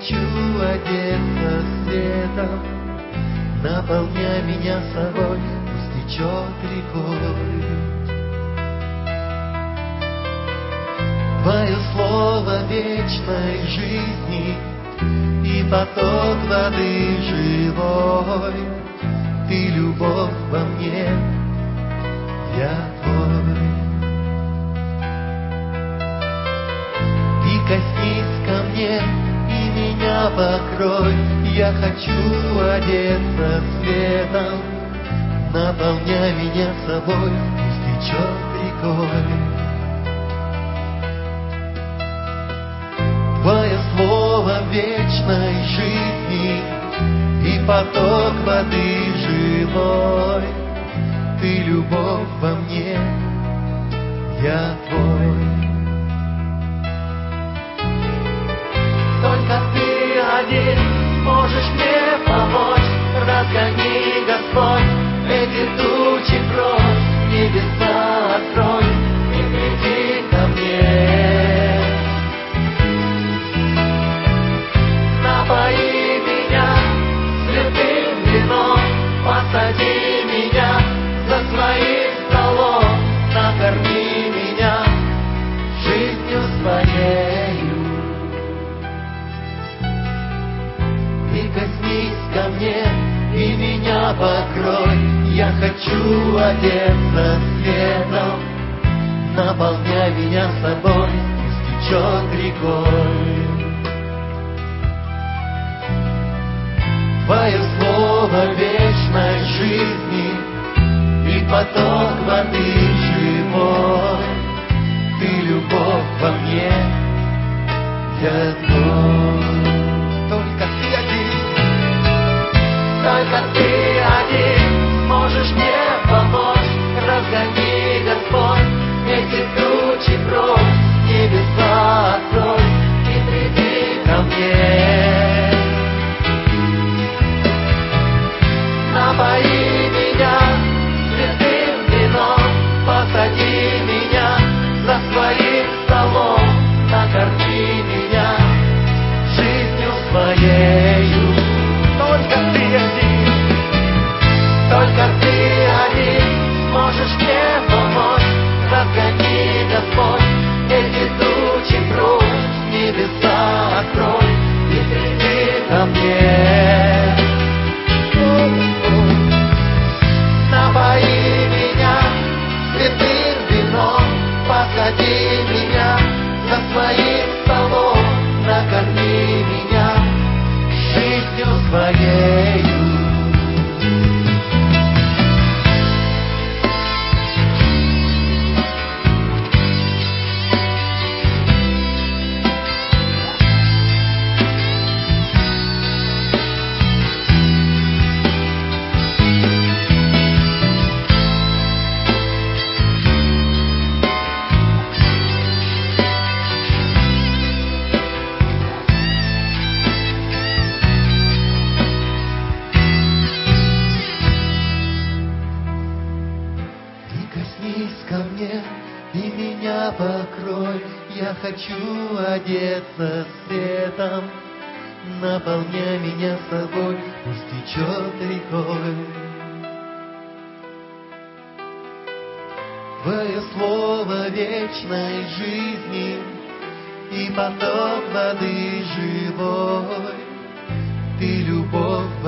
хочу одеться светом. Наполняй меня собой, пусть течет рекой. Твое слово вечной жизни И поток воды живой. Ты любовь во мне, я твой. И коснись ко мне, покрой. Я хочу одеться светом, Наполняй меня собой, пусть течет рекой. Твое слово вечной жизни И поток воды живой. Ты любовь во мне, я твой. Можешь мне помочь. Разгони, Господь, эти тучи прочь, небеса меня покрой, я хочу одеться светом, наполняй меня собой, пусть течет рекой. Твое слово вечной жизни И поток воды живой. Ты любовь во мне, я твой. Только ты один, только ты И коснись ко мне, и меня покрой. Я хочу одеться светом, наполняй меня собой, пусть течет рекой. Твое слово вечной жизни и поток воды живой. Ты любовь